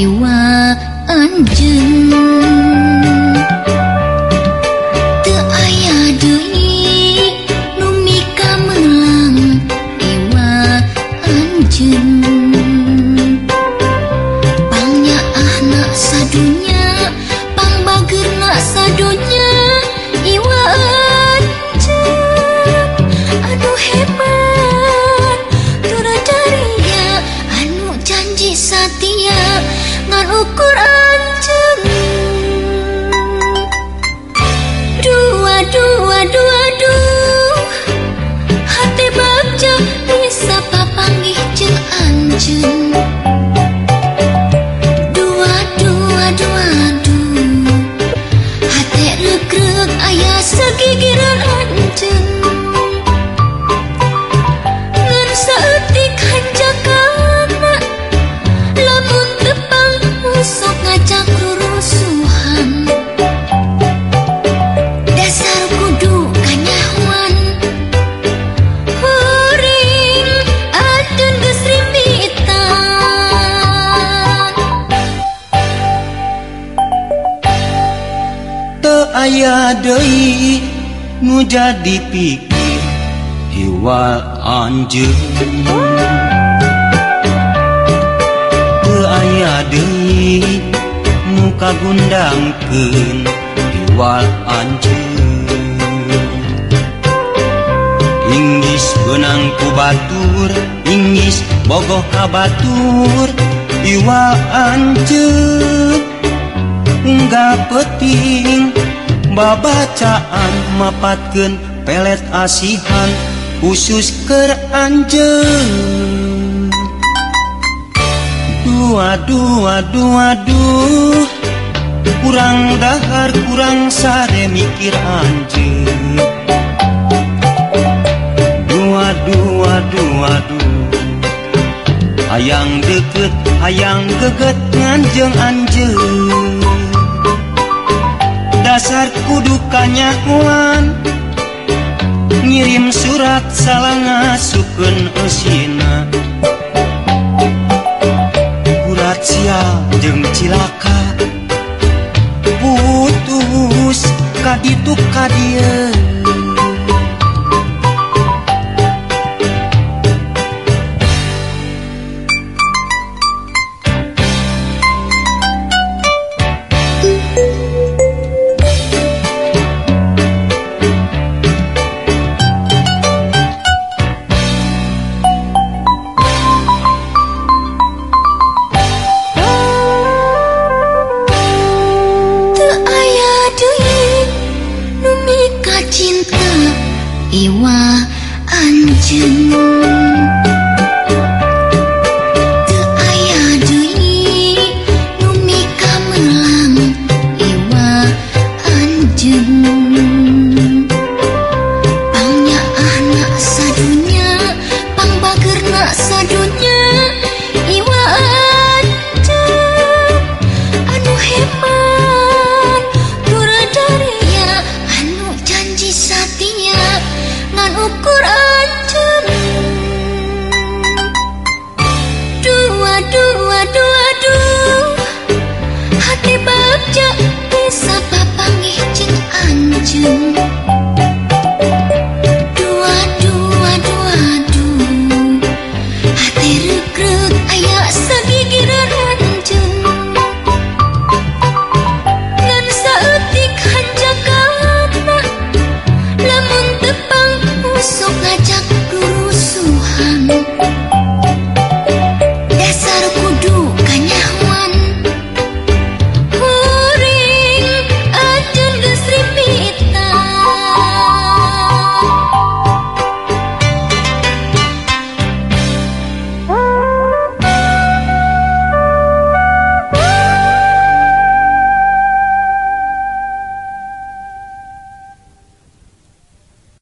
jiwa anjing teu aya deui nu mika melang anjing Al-Quran Dua, dua, dua, dua. Hati baca bisa papanggih jeng anjung Dua, dua, dua, dua. Hati regreg ayah ayah Dei nu jadi pikir hiwa anjing aya Dei muka gundangken hiwa anjing. Inggris benangku Batur Inggris bogoh kabatur Iwa anjing. Enggak petir babacaan mapatken pelet asihan khusus ke Anjeng dua dua dua duh. Kurang dahar kurang sare mikir anjing dua dua dua duh. Hayang deket hayang geget nganjeng anjing dasar kudukanya kuan ngirim surat salanga sukun usina. Urat sial jeng cilaka. Putus kaditu kadia 我安静。